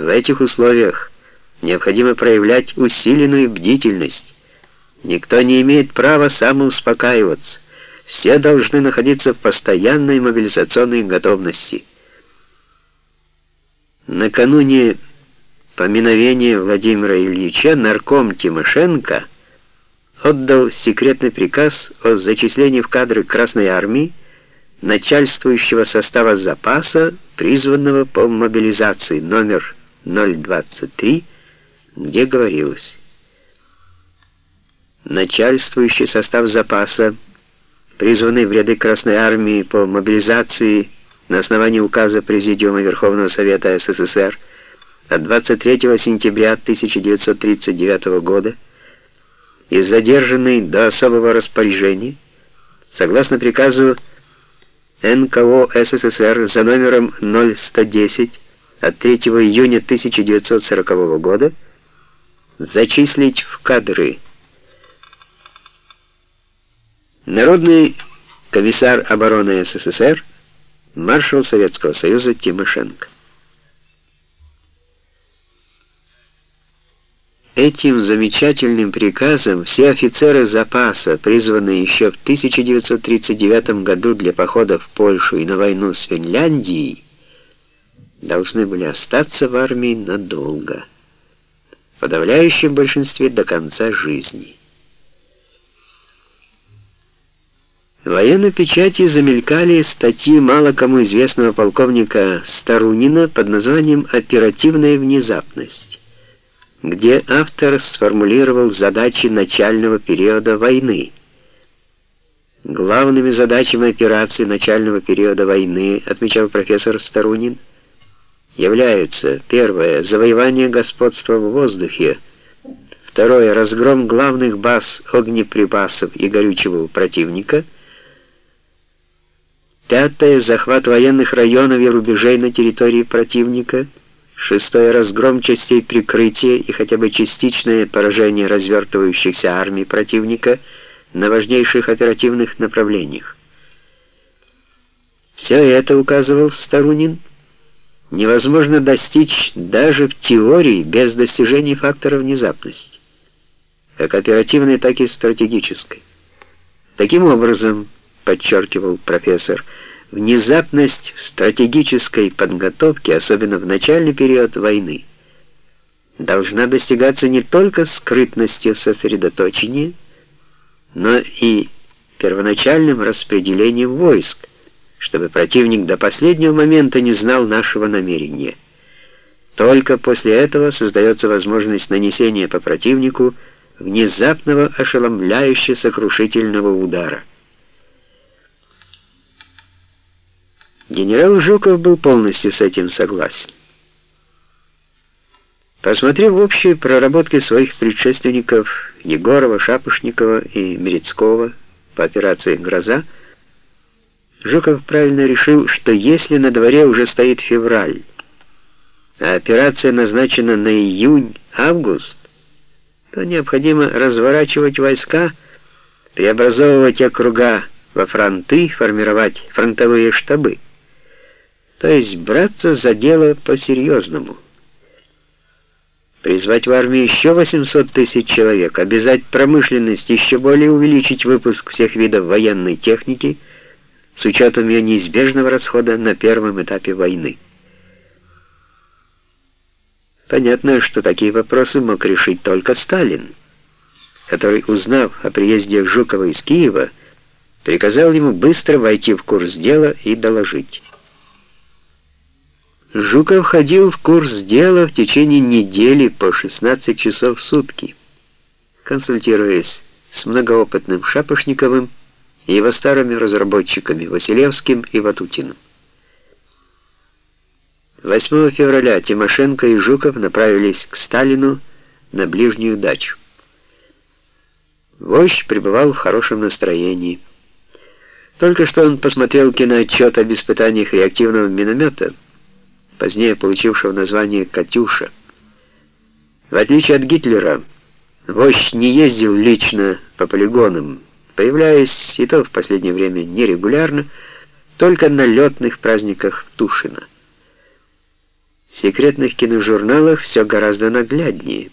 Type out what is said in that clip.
В этих условиях необходимо проявлять усиленную бдительность. Никто не имеет права самоуспокаиваться. Все должны находиться в постоянной мобилизационной готовности. Накануне поминовения Владимира Ильича нарком Тимошенко отдал секретный приказ о зачислении в кадры Красной Армии начальствующего состава запаса, призванного по мобилизации номер 023, где говорилось начальствующий состав запаса, призванный в ряды Красной Армии по мобилизации на основании указа Президиума Верховного Совета СССР от 23 сентября 1939 года и задержанный до особого распоряжения, согласно приказу НКО СССР за номером 0110 от 3 июня 1940 года зачислить в кадры Народный комиссар обороны СССР, маршал Советского Союза Тимошенко. Этим замечательным приказом все офицеры запаса, призванные еще в 1939 году для похода в Польшу и на войну с Финляндией, должны были остаться в армии надолго, в подавляющем большинстве до конца жизни. В военной печати замелькали статьи мало кому известного полковника Старунина под названием «Оперативная внезапность», где автор сформулировал задачи начального периода войны. Главными задачами операции начального периода войны, отмечал профессор Старунин, являются первое завоевание господства в воздухе, второе разгром главных баз огнеприпасов и горючего противника – Пятое — захват военных районов и рубежей на территории противника. Шестое — разгром частей прикрытия и хотя бы частичное поражение развертывающихся армий противника на важнейших оперативных направлениях. Все это, указывал Старунин, невозможно достичь даже в теории без достижения фактора внезапности, как оперативной, так и стратегической. Таким образом, подчеркивал профессор, внезапность в стратегической подготовке, особенно в начальный период войны, должна достигаться не только скрытностью сосредоточения, но и первоначальным распределением войск, чтобы противник до последнего момента не знал нашего намерения. Только после этого создается возможность нанесения по противнику внезапного ошеломляюще сокрушительного удара. Генерал Жуков был полностью с этим согласен. Посмотрев общие проработки своих предшественников Егорова, Шапошникова и Мерецкого по операции «Гроза», Жуков правильно решил, что если на дворе уже стоит февраль, а операция назначена на июнь-август, то необходимо разворачивать войска, преобразовывать округа во фронты, формировать фронтовые штабы то есть браться за дело по-серьезному. Призвать в армию еще 800 тысяч человек, обязать промышленность еще более увеличить выпуск всех видов военной техники с учетом ее неизбежного расхода на первом этапе войны. Понятно, что такие вопросы мог решить только Сталин, который, узнав о приезде Жукова из Киева, приказал ему быстро войти в курс дела и доложить. Жуков ходил в курс дела в течение недели по 16 часов в сутки, консультируясь с многоопытным Шапошниковым и его старыми разработчиками Василевским и Ватутиным. 8 февраля Тимошенко и Жуков направились к Сталину на ближнюю дачу. Вождь пребывал в хорошем настроении. Только что он посмотрел киноотчет об испытаниях реактивного миномета — позднее получившего название «Катюша». В отличие от Гитлера, вождь не ездил лично по полигонам, появляясь и то в последнее время нерегулярно, только на летных праздниках в Тушино. В секретных киножурналах все гораздо нагляднее.